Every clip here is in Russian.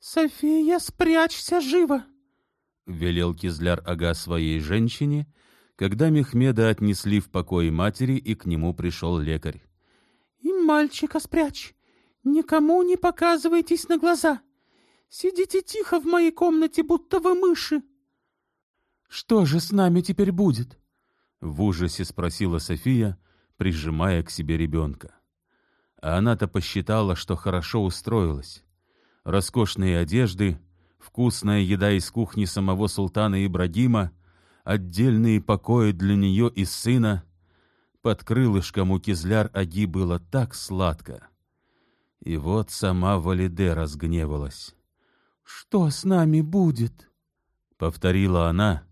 София, спрячься живо! — велел Кизляр-ага своей женщине, когда Мехмеда отнесли в покой матери, и к нему пришел лекарь. — И мальчика спрячь, никому не показывайтесь на глаза. Сидите тихо в моей комнате, будто вы мыши. — Что же с нами теперь будет? — в ужасе спросила София, прижимая к себе ребенка. А она-то посчитала, что хорошо устроилась. Роскошные одежды, вкусная еда из кухни самого султана Ибрагима, отдельные покои для нее и сына. Под крылышком у Кизляр-Аги было так сладко. И вот сама Валиде разгневалась. «Что с нами будет?» — повторила она,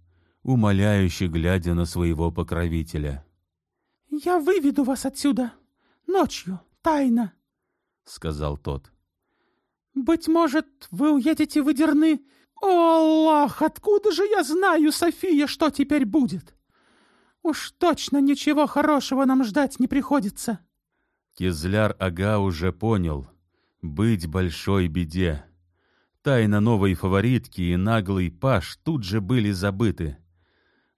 умоляюще глядя на своего покровителя. «Я выведу вас отсюда. Ночью, тайно», — сказал тот. «Быть может, вы уедете в Идерны? О, Аллах, откуда же я знаю, София, что теперь будет? Уж точно ничего хорошего нам ждать не приходится». Кизляр-ага уже понял. Быть большой беде. Тайна новой фаворитки и наглый паш тут же были забыты.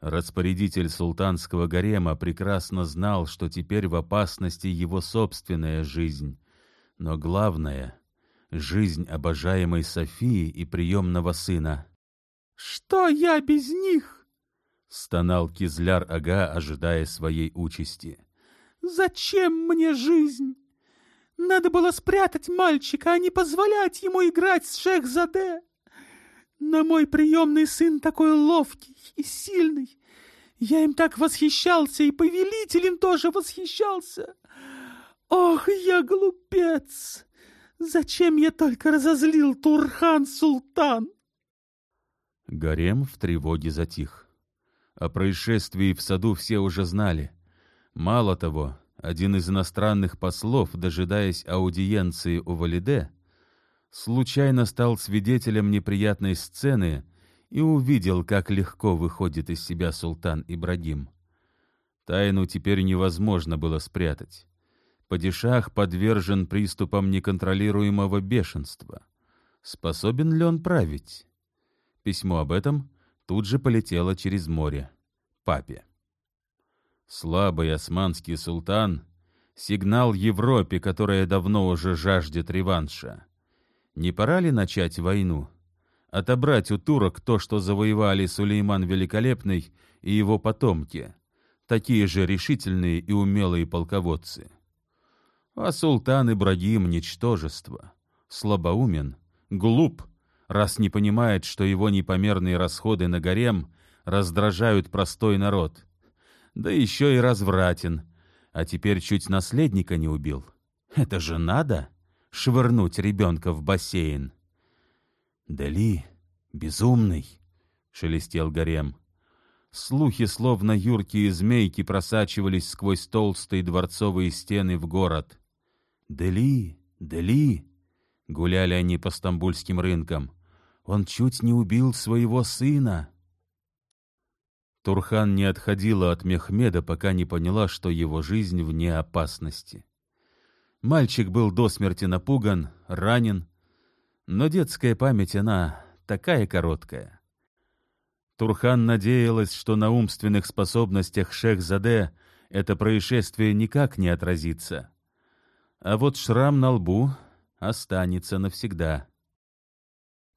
Распорядитель султанского гарема прекрасно знал, что теперь в опасности его собственная жизнь. Но главное — жизнь обожаемой Софии и приемного сына. «Что я без них?» — стонал Кизляр-ага, ожидая своей участи. «Зачем мне жизнь? Надо было спрятать мальчика, а не позволять ему играть с Шехзаде. Но мой приемный сын такой ловкий и сильный. Я им так восхищался, и повелителем тоже восхищался. Ох, я глупец! Зачем я только разозлил Турхан-Султан? Гарем в тревоге затих. О происшествии в саду все уже знали. Мало того, один из иностранных послов, дожидаясь аудиенции у Валиде, случайно стал свидетелем неприятной сцены и увидел, как легко выходит из себя султан Ибрагим. Тайну теперь невозможно было спрятать. Падишах подвержен приступам неконтролируемого бешенства. Способен ли он править? Письмо об этом тут же полетело через море. Папе. Слабый османский султан — сигнал Европе, которая давно уже жаждет реванша. Не пора ли начать войну? Отобрать у турок то, что завоевали Сулейман Великолепный и его потомки, такие же решительные и умелые полководцы. А султан Ибрагим — ничтожество, слабоумен, глуп, раз не понимает, что его непомерные расходы на гарем раздражают простой народ, да еще и развратен, а теперь чуть наследника не убил. Это же надо!» швырнуть ребенка в бассейн. «Дали, безумный!» — шелестел Гарем. Слухи, словно юркие змейки, просачивались сквозь толстые дворцовые стены в город. «Дели, Дели!» — гуляли они по стамбульским рынкам. «Он чуть не убил своего сына!» Турхан не отходила от Мехмеда, пока не поняла, что его жизнь вне опасности. Мальчик был до смерти напуган, ранен, но детская память, она такая короткая. Турхан надеялась, что на умственных способностях Шех-Заде это происшествие никак не отразится. А вот шрам на лбу останется навсегда.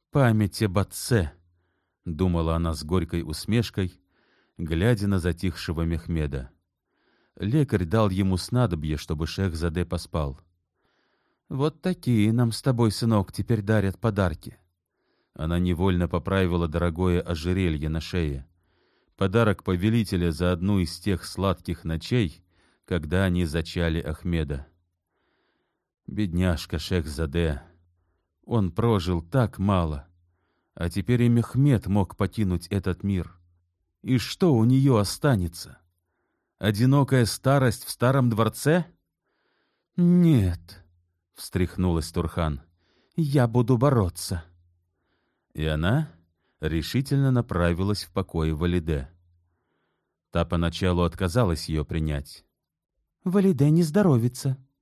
«Память об отце», — думала она с горькой усмешкой, глядя на затихшего Мехмеда. Лекарь дал ему снадобье, чтобы шех Заде поспал. «Вот такие нам с тобой, сынок, теперь дарят подарки». Она невольно поправила дорогое ожерелье на шее. Подарок повелителя за одну из тех сладких ночей, когда они зачали Ахмеда. Бедняжка шех Заде. Он прожил так мало, а теперь и Мехмед мог покинуть этот мир. И что у нее останется? Одинокая старость в старом дворце? Нет, встряхнулась Турхан. Я буду бороться. И она решительно направилась в покой Валиде. Та поначалу отказалась ее принять. «Валиде не здоровится», —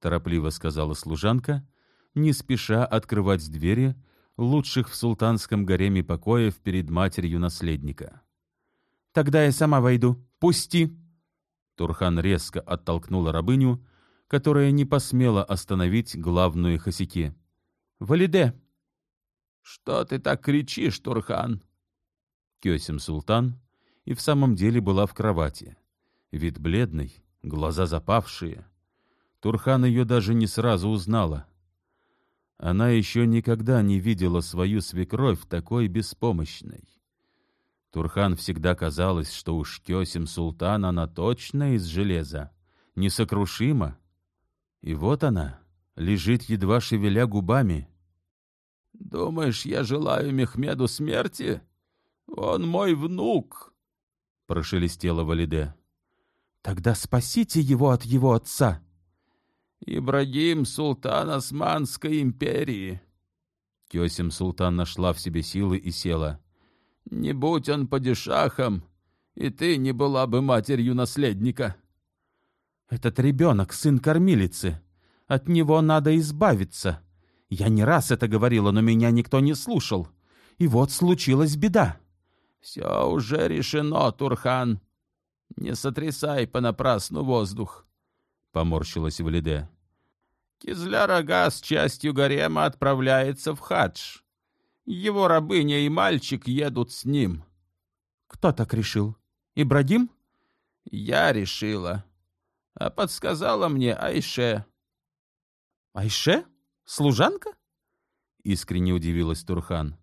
торопливо сказала служанка, не спеша открывать двери, лучших в султанском гареме покоев перед матерью наследника. «Тогда я сама войду. Пусти!» Турхан резко оттолкнула рабыню, которая не посмела остановить главную хосяки. «Валиде!» «Что ты так кричишь, Турхан?» Кесим Султан и в самом деле была в кровати. Вид бледный, глаза запавшие. Турхан ее даже не сразу узнала. Она еще никогда не видела свою свекровь такой беспомощной. Турхан всегда казалось, что уж Кесим Султан она точно из железа, несокрушима. И вот она, лежит, едва шевеля губами. «Думаешь, я желаю Мехмеду смерти? Он мой внук!» — прошелестела Валиде. «Тогда спасите его от его отца!» Ибрагим, султан Османской империи. Кесим султан нашла в себе силы и села. Не будь он падишахом, и ты не была бы матерью наследника. Этот ребенок — сын кормилицы. От него надо избавиться. Я не раз это говорила, но меня никто не слушал. И вот случилась беда. Все уже решено, Турхан. Не сотрясай понапрасну воздух. — поморщилась Валиде. «Кизляр-ага с частью гарема отправляется в хадж. Его рабыня и мальчик едут с ним». «Кто так решил? Ибрагим?» «Я решила. А подсказала мне Айше». «Айше? Служанка?» — искренне удивилась Турхан.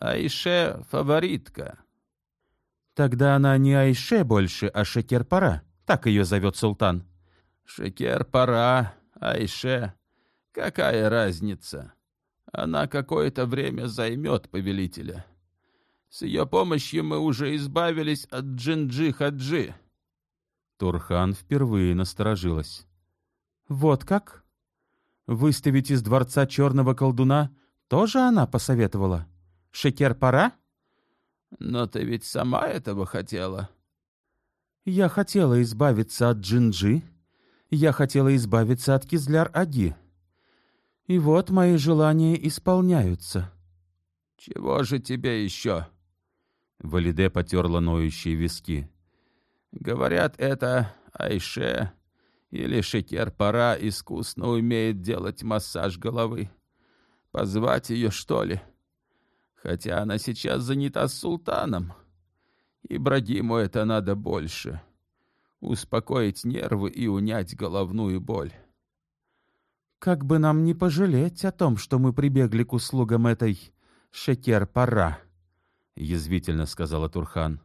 «Айше — фаворитка». «Тогда она не Айше больше, а Шекерпара. Так ее зовет султан». Шекер-пора, Айше. Какая разница? Она какое-то время займет повелителя. С ее помощью мы уже избавились от Джинджи-Хаджи. Турхан впервые насторожилась. «Вот как? Выставить из дворца черного колдуна тоже она посоветовала? Шекер-пора?» «Но ты ведь сама этого хотела». «Я хотела избавиться от Джинджи, я хотела избавиться от Кизляр-Аги. И вот мои желания исполняются. «Чего же тебе еще?» Валиде потерла ноющие виски. «Говорят, это Айше или Шекер-Пара искусно умеет делать массаж головы. Позвать ее, что ли? Хотя она сейчас занята с султаном. Ибрагиму это надо больше» успокоить нервы и унять головную боль. «Как бы нам не пожалеть о том, что мы прибегли к услугам этой Шекер-Пара», — язвительно сказала Турхан.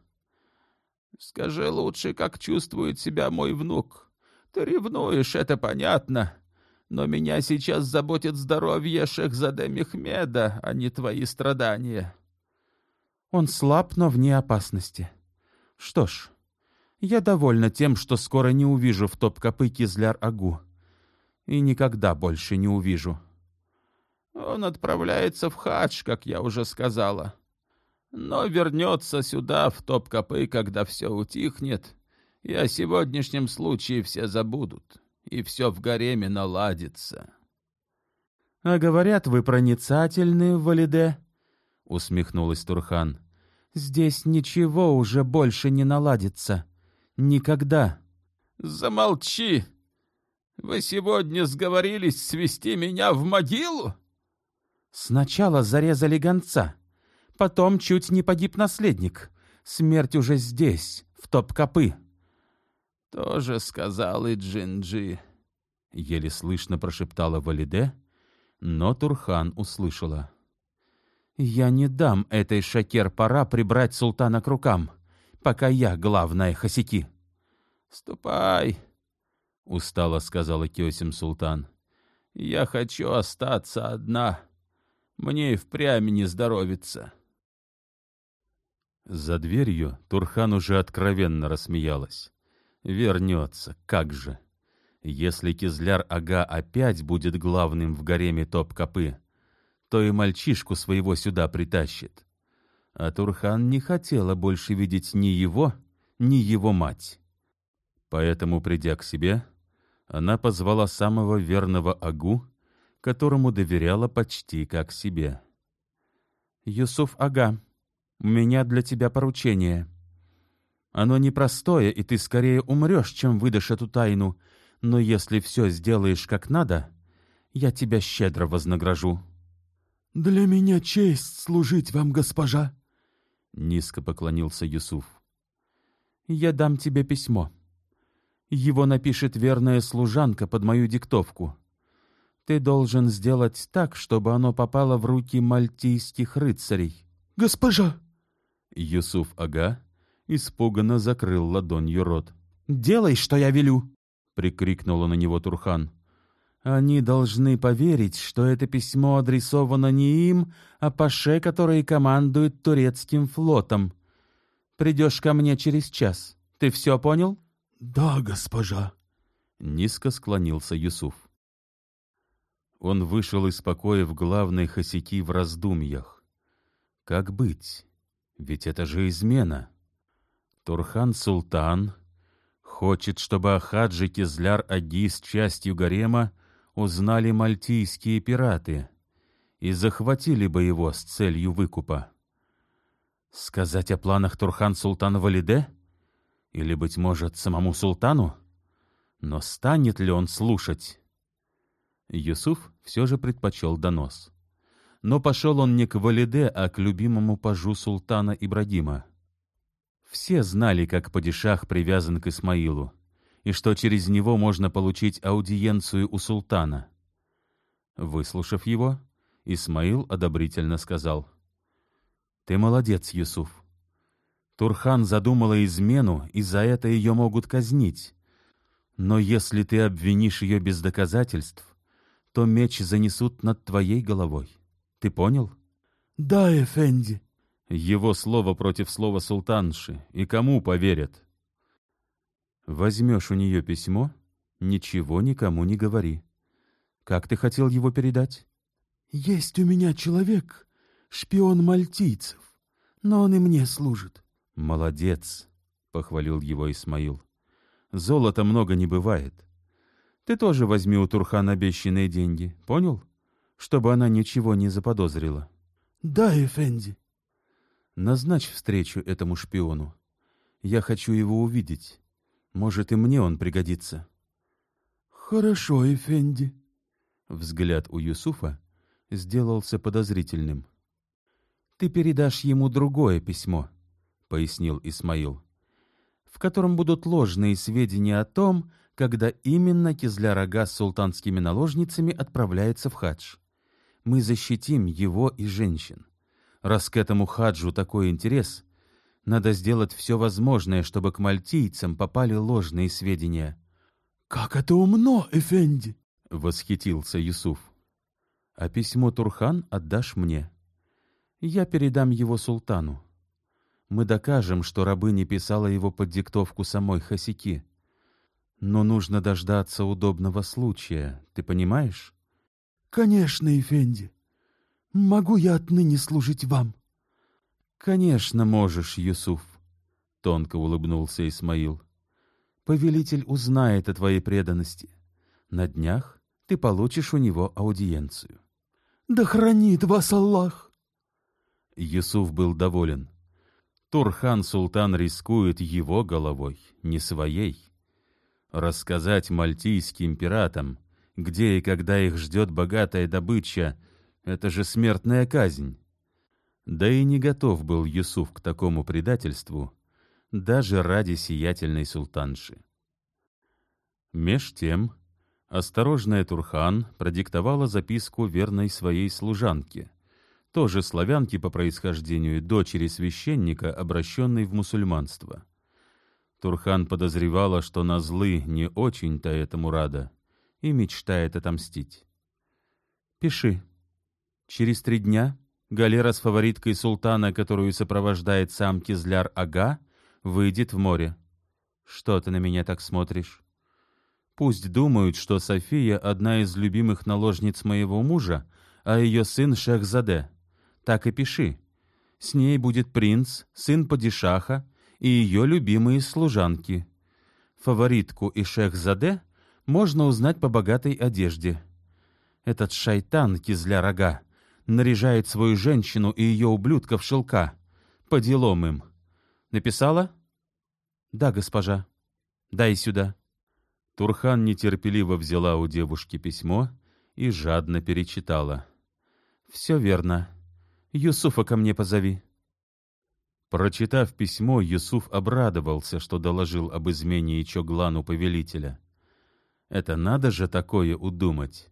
«Скажи лучше, как чувствует себя мой внук. Ты ревнуешь, это понятно, но меня сейчас заботит здоровье Шехзаде Мехмеда, а не твои страдания». «Он слаб, но вне опасности. Что ж, я довольна тем, что скоро не увижу в топ-копы Кизляр-Агу. И никогда больше не увижу. Он отправляется в хадж, как я уже сказала. Но вернется сюда, в топ-копы, когда все утихнет, и о сегодняшнем случае все забудут, и все в гареме наладится. — А говорят, вы проницательны, Валиде? — усмехнулась Турхан. — Здесь ничего уже больше не наладится. — Никогда. Замолчи. Вы сегодня сговорились свести меня в могилу? Сначала зарезали гонца, потом чуть не погиб наследник. Смерть уже здесь, в топ-копы. Тоже сказал и Джинджи. Еле слышно прошептала Валиде, но Турхан услышала. «Я не дам этой шакер-пора прибрать султана к рукам пока я главная хосяки. «Ступай», — устало сказала Кесим Султан. «Я хочу остаться одна. Мне и впрямь не здоровится». За дверью Турхан уже откровенно рассмеялась. «Вернется, как же! Если Кизляр-ага опять будет главным в гареме топ-копы, то и мальчишку своего сюда притащит а Турхан не хотела больше видеть ни его, ни его мать. Поэтому, придя к себе, она позвала самого верного Агу, которому доверяла почти как себе. Юсуф Ага, у меня для тебя поручение. Оно непростое, и ты скорее умрешь, чем выдашь эту тайну, но если все сделаешь как надо, я тебя щедро вознагражу». «Для меня честь служить вам, госпожа!» — низко поклонился Юсуф. «Я дам тебе письмо. Его напишет верная служанка под мою диктовку. Ты должен сделать так, чтобы оно попало в руки мальтийских рыцарей». «Госпожа!» Юсуф Ага испуганно закрыл ладонью рот. «Делай, что я велю!» — прикрикнула на него Турхан. Они должны поверить, что это письмо адресовано не им, а Паше, который командует турецким флотом. Придешь ко мне через час. Ты все понял? — Да, госпожа. Низко склонился Юсуф. Он вышел из покоя в главной хосяки в раздумьях. Как быть? Ведь это же измена. Турхан-Султан хочет, чтобы Ахаджи Кизляр-Аги с частью гарема узнали мальтийские пираты и захватили бы его с целью выкупа. Сказать о планах Турхан-Султана Валиде? Или, быть может, самому султану? Но станет ли он слушать? Юсуф все же предпочел донос. Но пошел он не к Валиде, а к любимому пажу султана Ибрагима. Все знали, как падишах привязан к Исмаилу, и что через него можно получить аудиенцию у султана. Выслушав его, Исмаил одобрительно сказал, «Ты молодец, Юсуф. Турхан задумала измену, и за это ее могут казнить. Но если ты обвинишь ее без доказательств, то меч занесут над твоей головой. Ты понял?» «Да, Эфенди». Его слово против слова султанши, и кому поверят? Возьмешь у нее письмо, ничего никому не говори. Как ты хотел его передать? Есть у меня человек, шпион мальтийцев, но он и мне служит. Молодец, похвалил его Исмаил. Золота много не бывает. Ты тоже возьми у Турхан обещанные деньги, понял? Чтобы она ничего не заподозрила. Да, Эфенди. Назначь встречу этому шпиону. Я хочу его увидеть. Может, и мне он пригодится. Хорошо, Эфенди. Взгляд у Юсуфа сделался подозрительным. Ты передашь ему другое письмо, пояснил Исмаил, в котором будут ложные сведения о том, когда именно Кизляр-ага с султанскими наложницами отправляется в хадж. Мы защитим его и женщин. Раз к этому хаджу такой интерес, надо сделать все возможное, чтобы к мальтийцам попали ложные сведения. — Как это умно, Эфенди! — восхитился Юсуф. — А письмо Турхан отдашь мне. Я передам его султану. Мы докажем, что рабыня писала его под диктовку самой Хасики. Но нужно дождаться удобного случая, ты понимаешь? — Конечно, Эфенди. Могу я отныне служить вам? «Конечно можешь, Юсуф», — тонко улыбнулся Исмаил. «Повелитель узнает о твоей преданности. На днях ты получишь у него аудиенцию». «Да хранит вас Аллах!» Юсуф был доволен. Турхан-султан рискует его головой, не своей. Рассказать мальтийским пиратам, где и когда их ждет богатая добыча, это же смертная казнь. Да и не готов был Юсуф к такому предательству, даже ради сиятельной султанши. Меж тем, осторожная Турхан продиктовала записку верной своей служанке, тоже славянке по происхождению, дочери священника, обращенной в мусульманство. Турхан подозревала, что на злы не очень-то этому рада и мечтает отомстить. «Пиши. Через три дня Галера с фавориткой султана, которую сопровождает сам Кизляр-ага, выйдет в море. Что ты на меня так смотришь? Пусть думают, что София — одна из любимых наложниц моего мужа, а ее сын — Шехзаде. Так и пиши. С ней будет принц, сын падишаха и ее любимые служанки. Фаворитку и Шехзаде можно узнать по богатой одежде. Этот шайтан Кизляр-ага наряжает свою женщину и ее ублюдка в шелка. По делам им. Написала? Да, госпожа. Дай сюда. Турхан нетерпеливо взяла у девушки письмо и жадно перечитала. Все верно. Юсуфа ко мне позови. Прочитав письмо, Юсуф обрадовался, что доложил об измене Ичоглану повелителя. Это надо же такое удумать.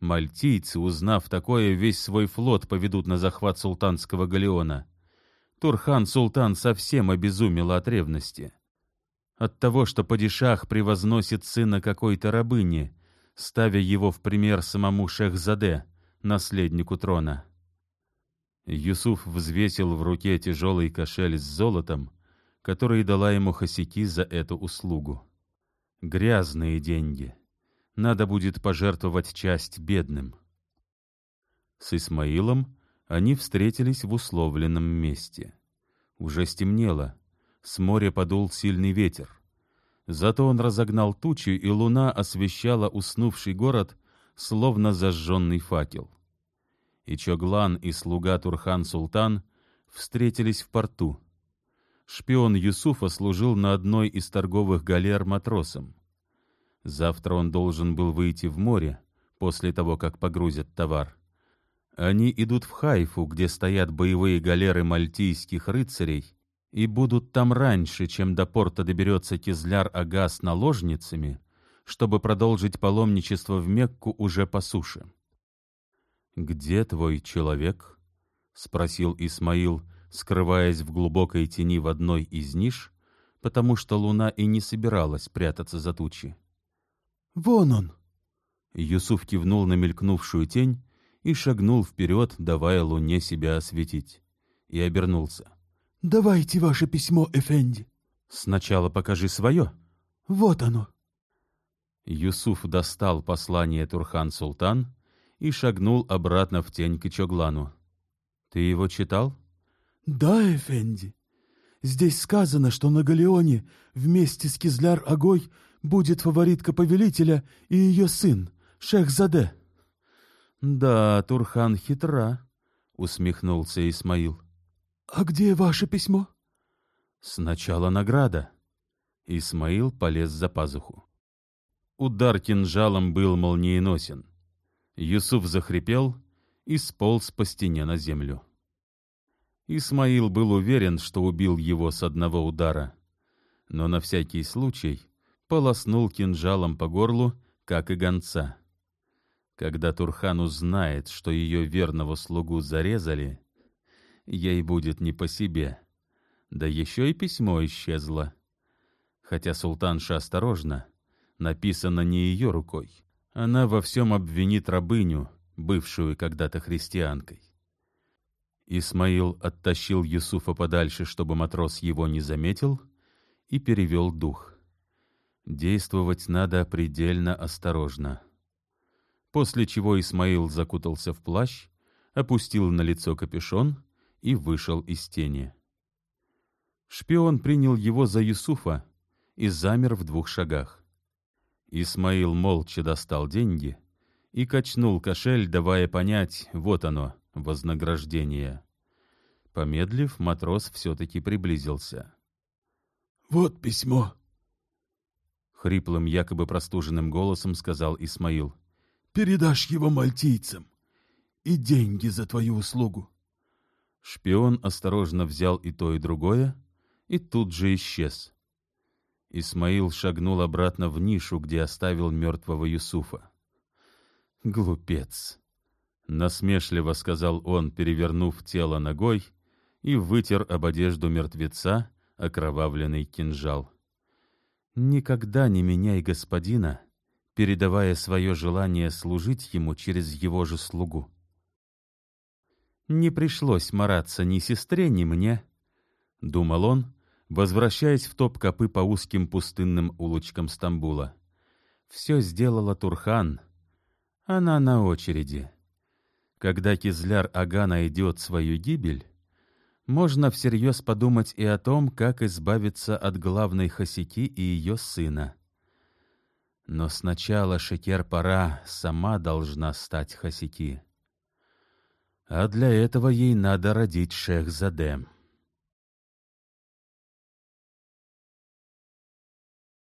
Мальтийцы, узнав такое, весь свой флот поведут на захват султанского галеона. Турхан-султан совсем обезумел от ревности. От того, что падишах превозносит сына какой-то рабыни, ставя его в пример самому Шехзаде, наследнику трона. Юсуф взвесил в руке тяжелый кошель с золотом, который дала ему Хасики за эту услугу. Грязные деньги. Надо будет пожертвовать часть бедным. С Исмаилом они встретились в условленном месте. Уже стемнело, с моря подул сильный ветер. Зато он разогнал тучи, и луна освещала уснувший город, словно зажженный факел и Чоглан и слуга Турхан-Султан встретились в порту. Шпион Юсуфа служил на одной из торговых галер матросом. Завтра он должен был выйти в море после того, как погрузят товар. Они идут в Хайфу, где стоят боевые галеры мальтийских рыцарей, и будут там раньше, чем до порта доберется Кизляр-ага с наложницами, чтобы продолжить паломничество в Мекку уже по суше. «Где твой человек?» — спросил Исмаил, скрываясь в глубокой тени в одной из ниш, потому что луна и не собиралась прятаться за тучи. «Вон он!» Юсуф кивнул на мелькнувшую тень и шагнул вперед, давая луне себя осветить, и обернулся. «Давайте ваше письмо, Эфенди!» «Сначала покажи свое!» «Вот оно!» Юсуф достал послание Турхан-Султан и шагнул обратно в тень к Чоглану. «Ты его читал?» «Да, Эфенди. Здесь сказано, что на Галеоне вместе с Кизляр-Агой будет фаворитка повелителя и ее сын, Шехзаде». «Да, Турхан хитра», — усмехнулся Исмаил. «А где ваше письмо?» «Сначала награда». Исмаил полез за пазуху. Удар кинжалом был молниеносен. Юсуф захрипел и сполз по стене на землю. Исмаил был уверен, что убил его с одного удара, но на всякий случай полоснул кинжалом по горлу, как и гонца. Когда Турхан узнает, что ее верного слугу зарезали, ей будет не по себе. Да еще и письмо исчезло. Хотя султанша осторожна, написано не ее рукой. Она во всем обвинит рабыню, бывшую когда-то христианкой. Исмаил оттащил Юсуфа подальше, чтобы матрос его не заметил, и перевел дух. Действовать надо предельно осторожно. После чего Исмаил закутался в плащ, опустил на лицо капюшон и вышел из тени. Шпион принял его за Юсуфа и замер в двух шагах. Исмаил молча достал деньги и качнул кошель, давая понять, вот оно, вознаграждение. Помедлив, матрос все-таки приблизился. «Вот письмо», — хриплым, якобы простуженным голосом сказал Исмаил. «Передашь его мальтийцам и деньги за твою услугу». Шпион осторожно взял и то, и другое, и тут же исчез. Исмаил шагнул обратно в нишу, где оставил мертвого Юсуфа. «Глупец!» — насмешливо сказал он, перевернув тело ногой, и вытер об одежду мертвеца окровавленный кинжал. «Никогда не меняй господина, передавая свое желание служить ему через его же слугу. Не пришлось мараться ни сестре, ни мне», — думал он, возвращаясь в топ-копы по узким пустынным улочкам Стамбула. Все сделала Турхан. Она на очереди. Когда Кизляр-ага найдет свою гибель, можно всерьез подумать и о том, как избавиться от главной Хасики и ее сына. Но сначала Шекер-пора сама должна стать Хасики. А для этого ей надо родить Шехзаде.